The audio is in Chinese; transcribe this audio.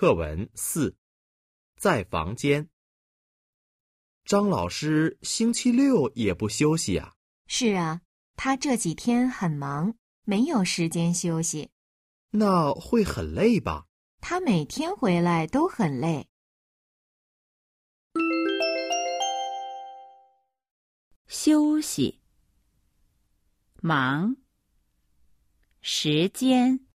课文四在房间。张老师星期六也不休息啊？是啊他这几天很忙没有时间休息。那会很累吧？他每天回来都很累。休息。忙。时间。